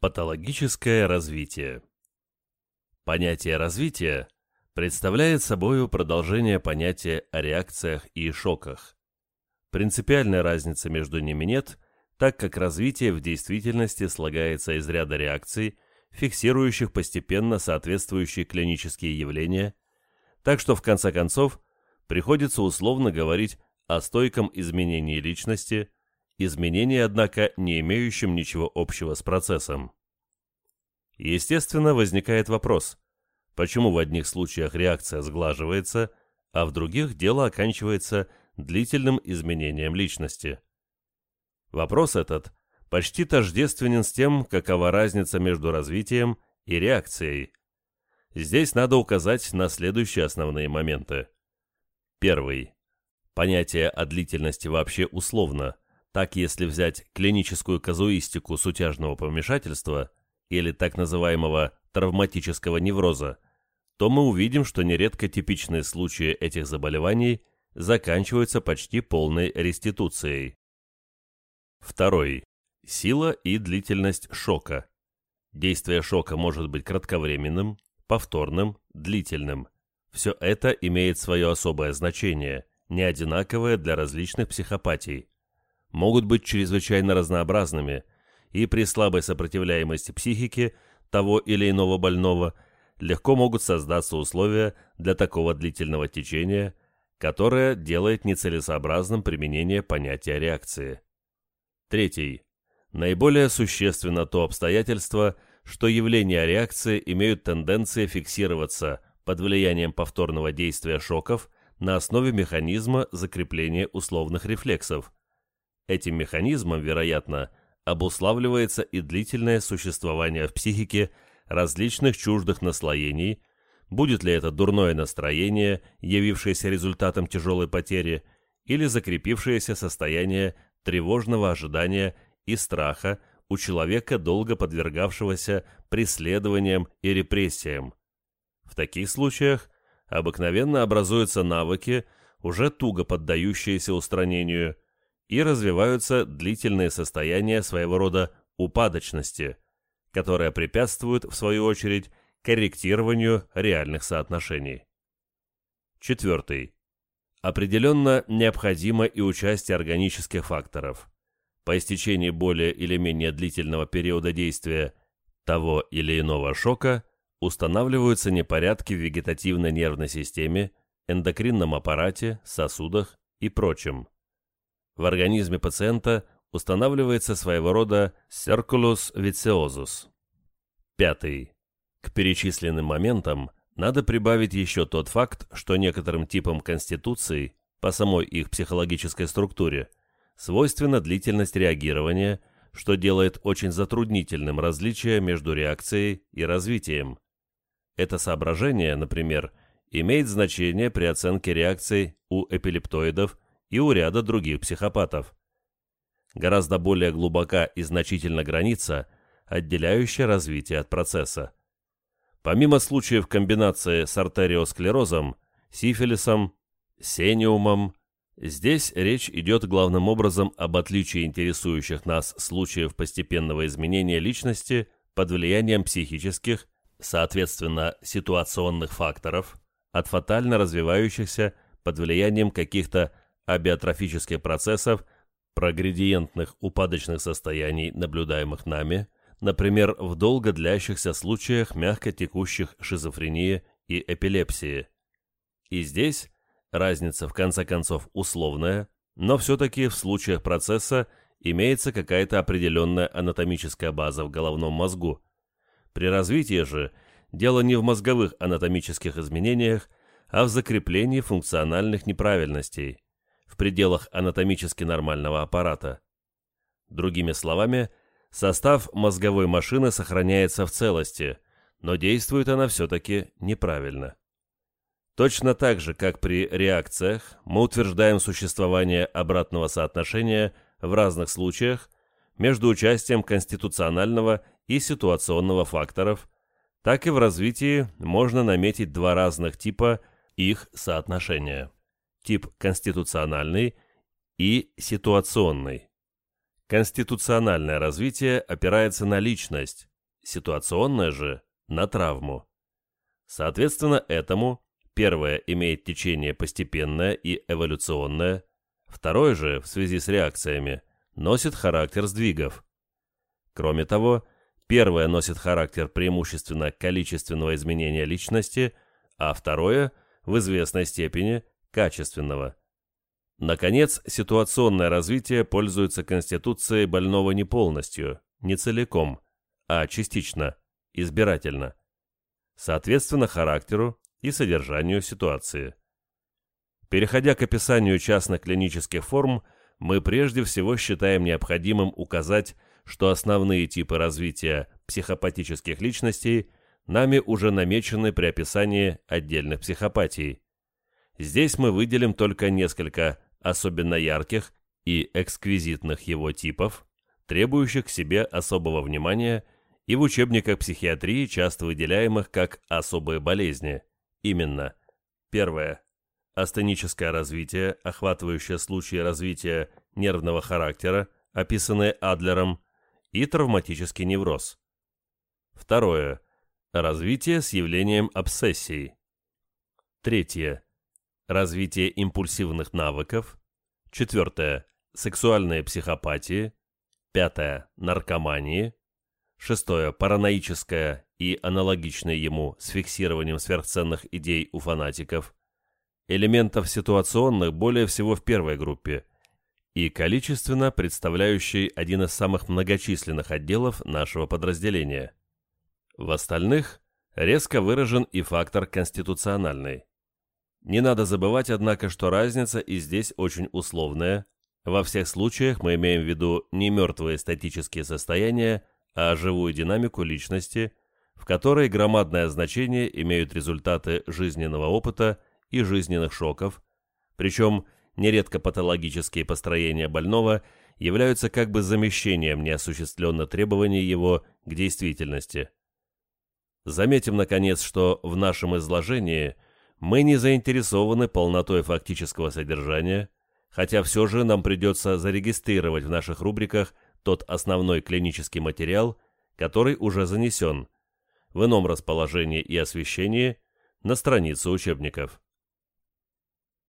Патологическое развитие Понятие развития представляет собой продолжение понятия о реакциях и шоках. Принципиальной разницы между ними нет, так как развитие в действительности слагается из ряда реакций, фиксирующих постепенно соответствующие клинические явления, так что в конце концов приходится условно говорить о стойком изменении личности, изменении, однако, не имеющем ничего общего с процессом. Естественно, возникает вопрос, почему в одних случаях реакция сглаживается, а в других дело оканчивается длительным изменением личности. Вопрос этот почти тождественен с тем, какова разница между развитием и реакцией. Здесь надо указать на следующие основные моменты. Первый. Понятие о длительности вообще условно. Так, если взять клиническую казуистику сутяжного помешательства или так называемого травматического невроза, то мы увидим, что нередко типичные случаи этих заболеваний заканчиваются почти полной реституцией. Второй. Сила и длительность шока. Действие шока может быть кратковременным, повторным, длительным. Все это имеет свое особое значение, не одинаковое для различных психопатий. Могут быть чрезвычайно разнообразными, и при слабой сопротивляемости психики того или иного больного легко могут создаться условия для такого длительного течения, которое делает нецелесообразным применение понятия реакции. Третий. Наиболее существенно то обстоятельство, что явления реакции имеют тенденции фиксироваться под влиянием повторного действия шоков на основе механизма закрепления условных рефлексов. Этим механизмом, вероятно, обуславливается и длительное существование в психике различных чуждых наслоений, будет ли это дурное настроение, явившееся результатом тяжелой потери, или закрепившееся состояние тревожного ожидания и страха у человека, долго подвергавшегося преследованиям и репрессиям. В таких случаях обыкновенно образуются навыки, уже туго поддающиеся устранению, и развиваются длительные состояния своего рода упадочности, которые препятствуют, в свою очередь, корректированию реальных соотношений. Четвертый. Определенно необходимо и участие органических факторов. По истечении более или менее длительного периода действия того или иного шока устанавливаются непорядки в вегетативной нервной системе, эндокринном аппарате, сосудах и прочем. В организме пациента устанавливается своего рода circulus vitiosus. Пятый. К перечисленным моментам надо прибавить еще тот факт, что некоторым типам конституций, по самой их психологической структуре, свойственна длительность реагирования, что делает очень затруднительным различие между реакцией и развитием. Это соображение, например, имеет значение при оценке реакций у эпилептоидов и у ряда других психопатов. Гораздо более глубока и значительна граница, отделяющая развитие от процесса. Помимо случаев комбинации с артериосклерозом, сифилисом, сениумом, здесь речь идет главным образом об отличии интересующих нас случаев постепенного изменения личности под влиянием психических, соответственно, ситуационных факторов, от фатально развивающихся под влиянием каких-то абиотрофических процессов, прогредиентных упадочных состояний, наблюдаемых нами – например, в долго длящихся случаях мягко текущих шизофрении и эпилепсии. И здесь разница в конце концов условная, но все-таки в случаях процесса имеется какая-то определенная анатомическая база в головном мозгу. При развитии же дело не в мозговых анатомических изменениях, а в закреплении функциональных неправильностей в пределах анатомически нормального аппарата. Другими словами, Состав мозговой машины сохраняется в целости, но действует она все-таки неправильно. Точно так же, как при реакциях, мы утверждаем существование обратного соотношения в разных случаях между участием конституционального и ситуационного факторов, так и в развитии можно наметить два разных типа их соотношения. Тип конституциональный и ситуационный. Конституциональное развитие опирается на личность, ситуационное же – на травму. Соответственно этому первое имеет течение постепенное и эволюционное, второе же, в связи с реакциями, носит характер сдвигов. Кроме того, первое носит характер преимущественно количественного изменения личности, а второе – в известной степени качественного. Наконец, ситуационное развитие пользуется конституцией больного не полностью, не целиком, а частично, избирательно, соответственно характеру и содержанию ситуации. Переходя к описанию частных клинических форм, мы прежде всего считаем необходимым указать, что основные типы развития психопатических личностей нами уже намечены при описании отдельных психопатий. Здесь мы выделим только несколько особенно ярких и эксквизитных его типов, требующих к себе особого внимания и в учебниках психиатрии часто выделяемых как особые болезни. Именно. Первое. Астеническое развитие, охватывающее случаи развития нервного характера, описанные Адлером, и травматический невроз. Второе. Развитие с явлением обсессии. Третье. Развитие импульсивных навыков. Четвертое. Сексуальные психопатии. Пятое. Наркомании. Шестое. Параноическое и аналогичное ему с фиксированием сверхценных идей у фанатиков. Элементов ситуационных более всего в первой группе и количественно представляющий один из самых многочисленных отделов нашего подразделения – в остальных резко выражен и фактор конституциональный. Не надо забывать, однако, что разница и здесь очень условная. Во всех случаях мы имеем в виду не мертвые статические состояния, а живую динамику личности, в которой громадное значение имеют результаты жизненного опыта и жизненных шоков, причем нередко патологические построения больного являются как бы замещением неосуществленно требований его к действительности. Заметим, наконец, что в нашем изложении мы не заинтересованы полнотой фактического содержания, хотя все же нам придется зарегистрировать в наших рубриках тот основной клинический материал, который уже занесен в ином расположении и освещении на странице учебников.